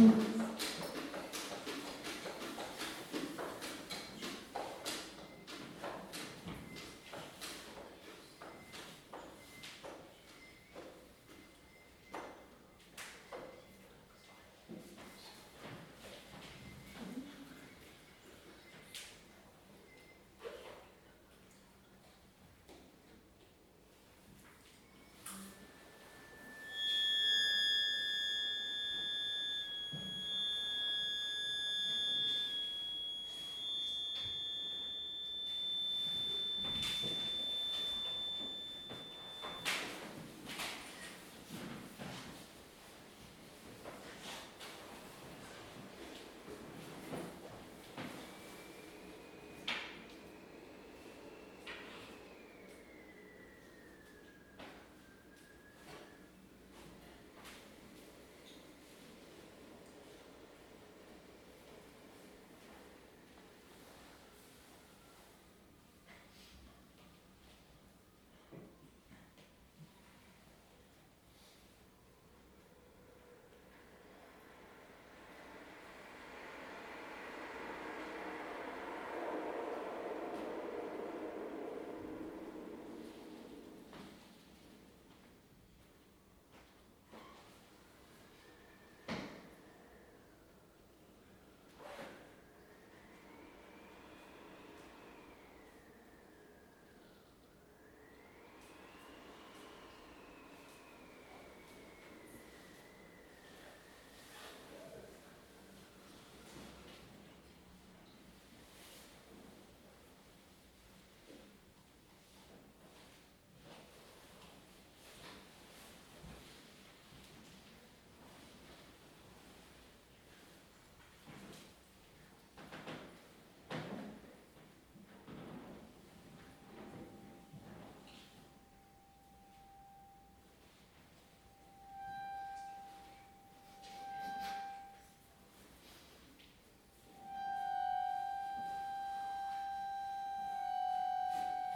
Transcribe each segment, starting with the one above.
음.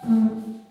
嗯。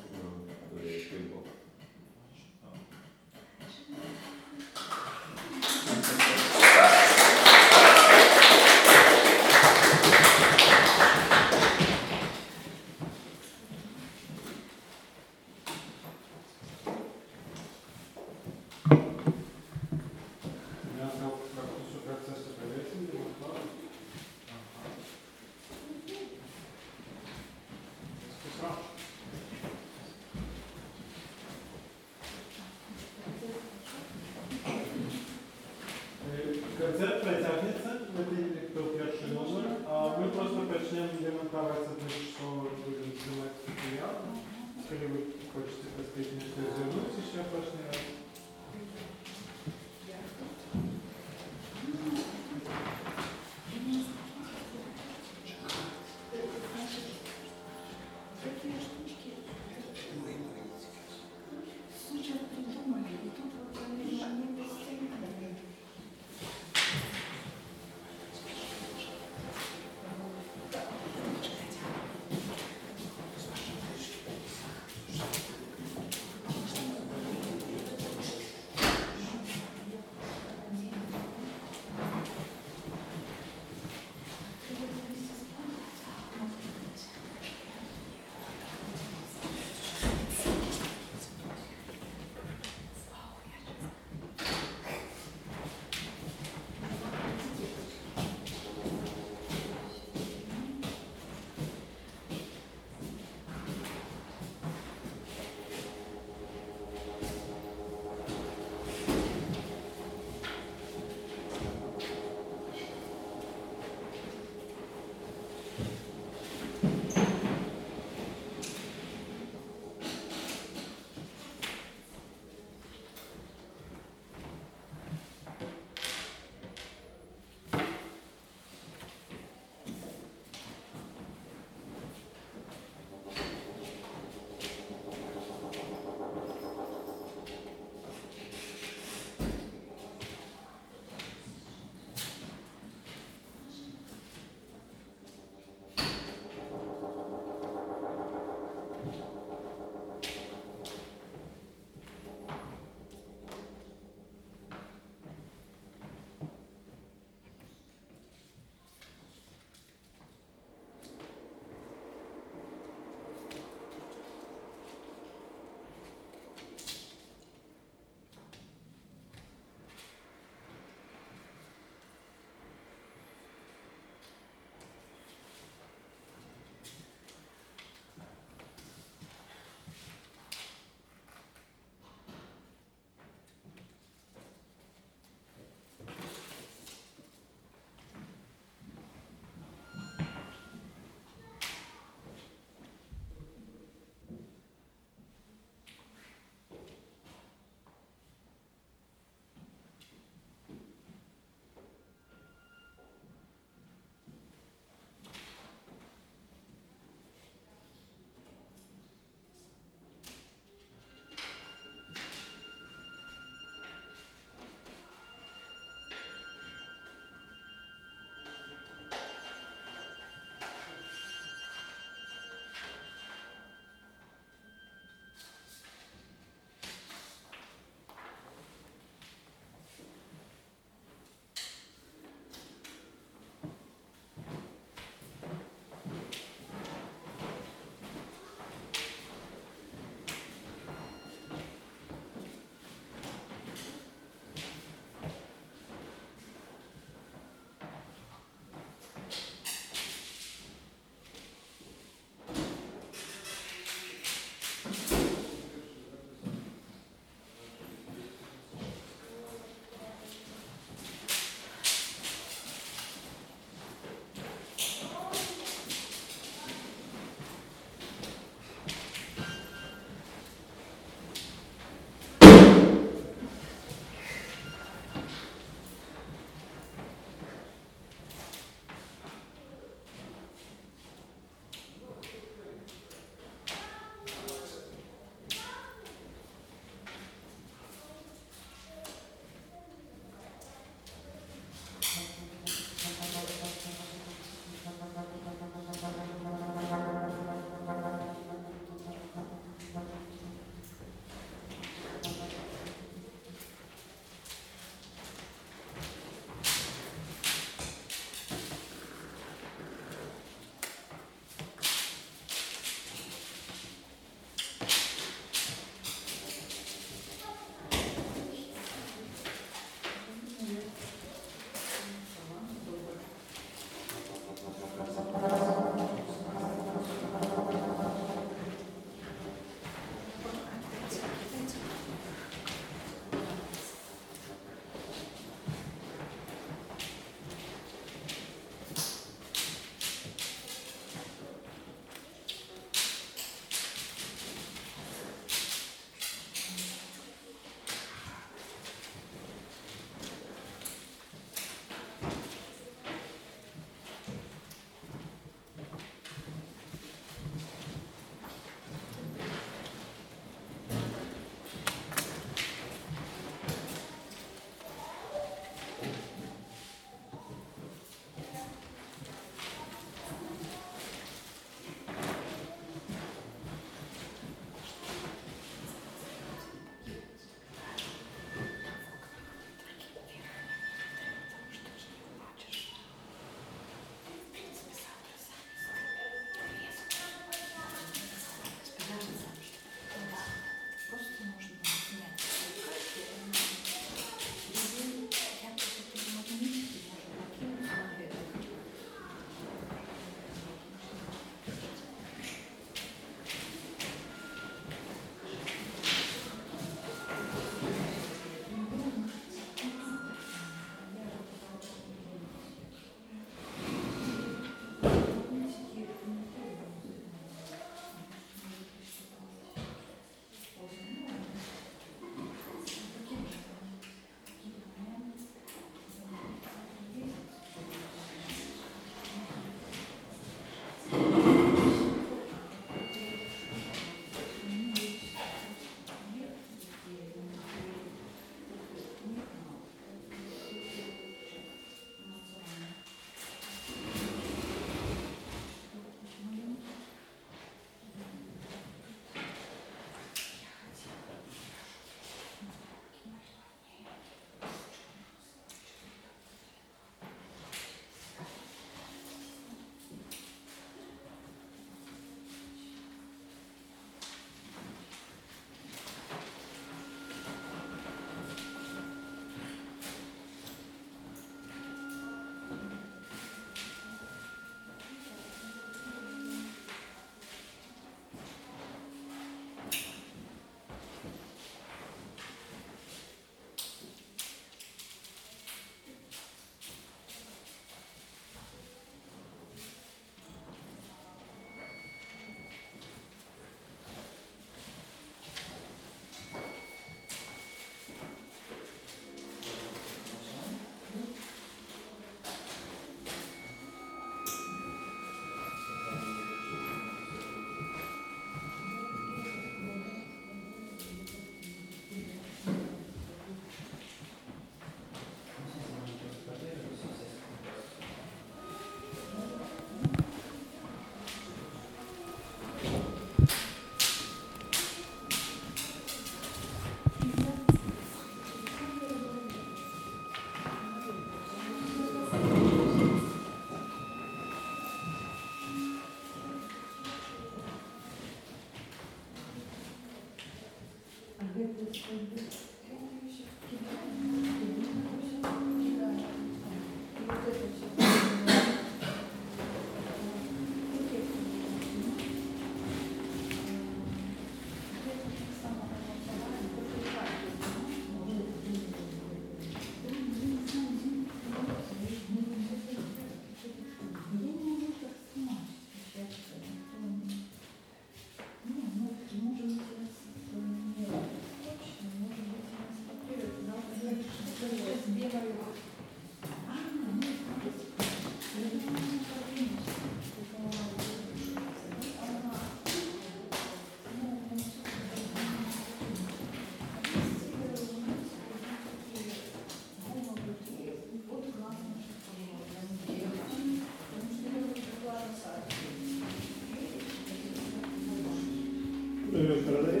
per.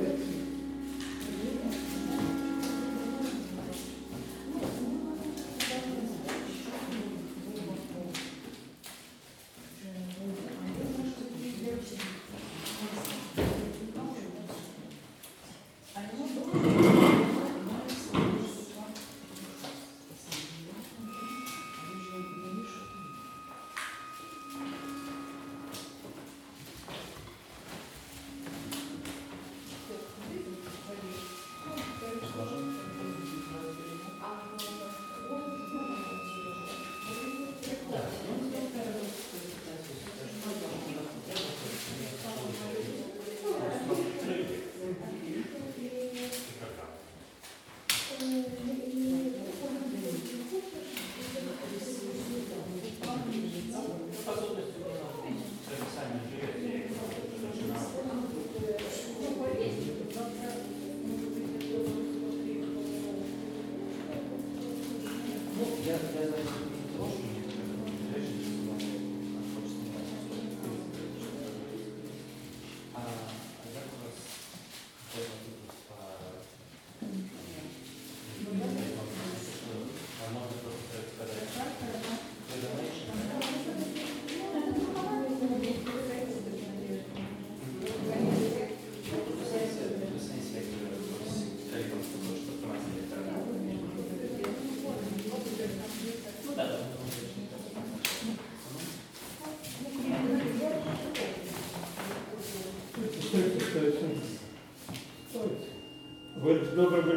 Z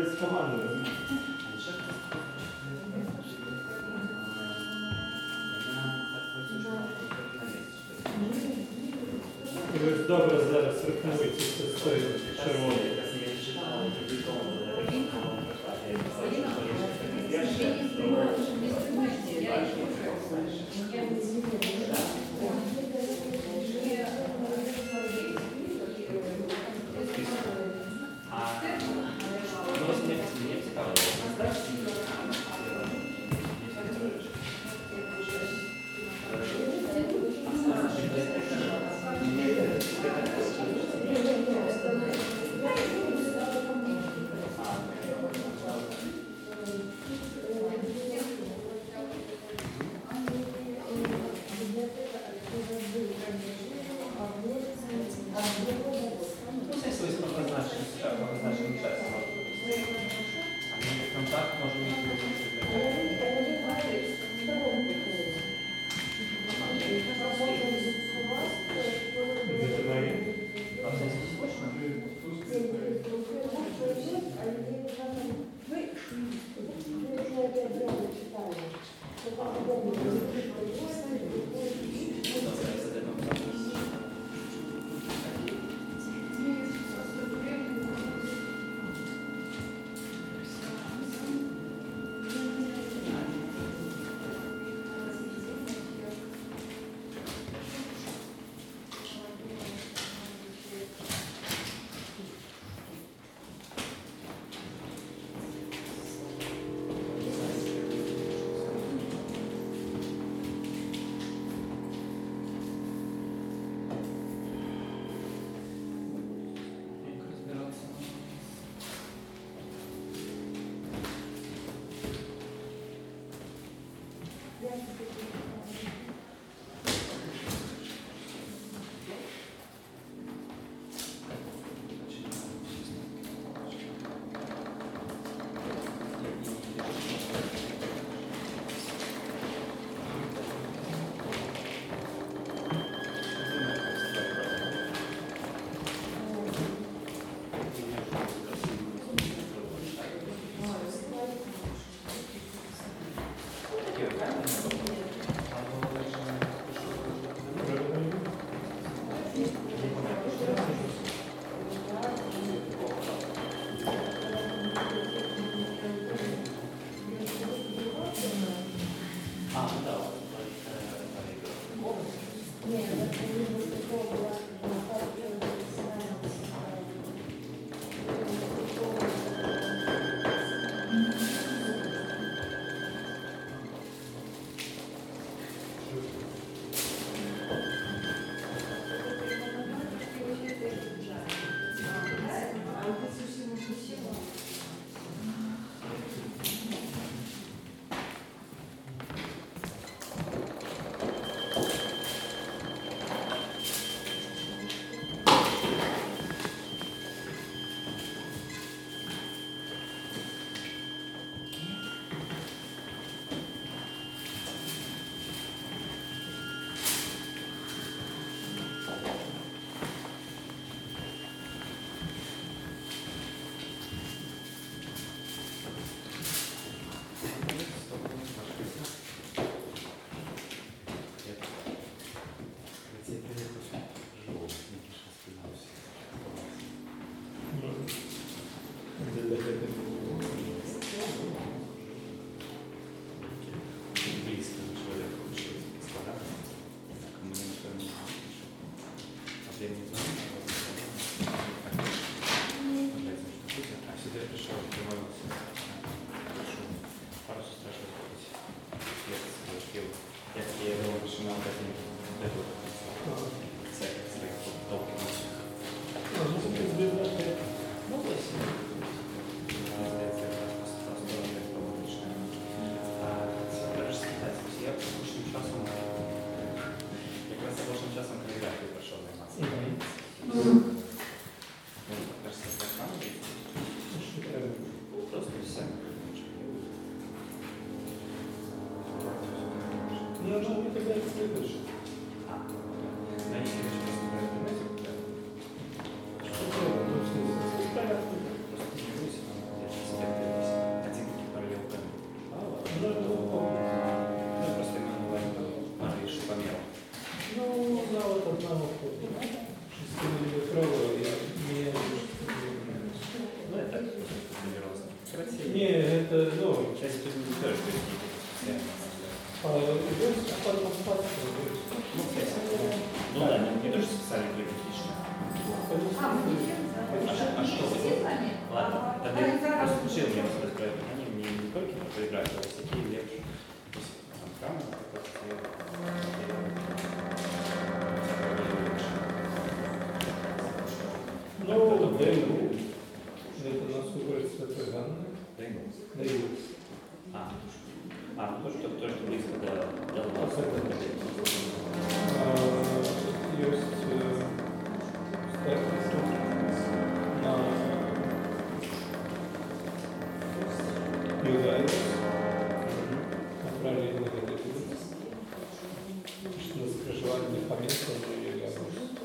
по местному или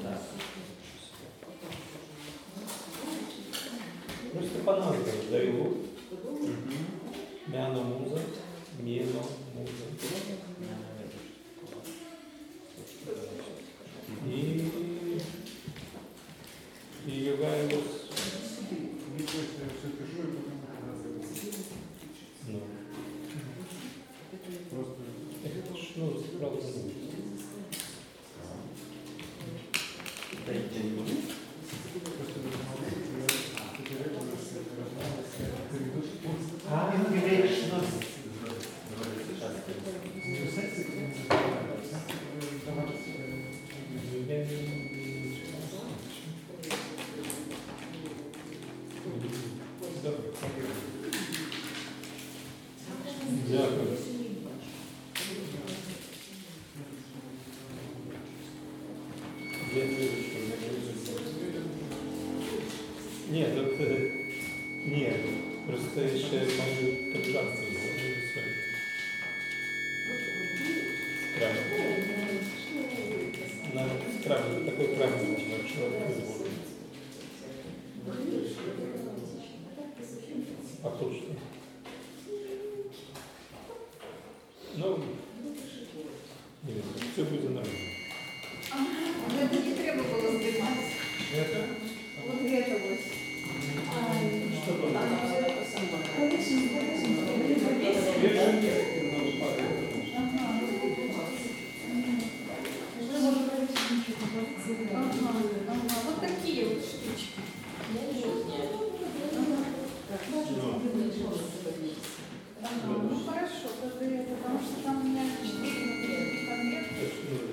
да. Ну, Степанович, да, его. Мяному. Ага, ага. Ну, вот такие вот штучки. Я не Ага, ну хорошо, тогда это, потому что там у меня четыре конверты.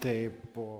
tai po